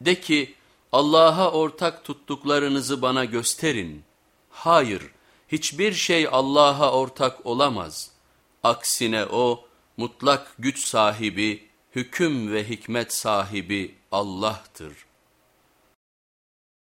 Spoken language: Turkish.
De ki Allah'a ortak tuttuklarınızı bana gösterin. Hayır, hiçbir şey Allah'a ortak olamaz. Aksine o mutlak güç sahibi, hüküm ve hikmet sahibi Allah'tır.